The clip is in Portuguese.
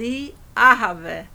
de Ahave.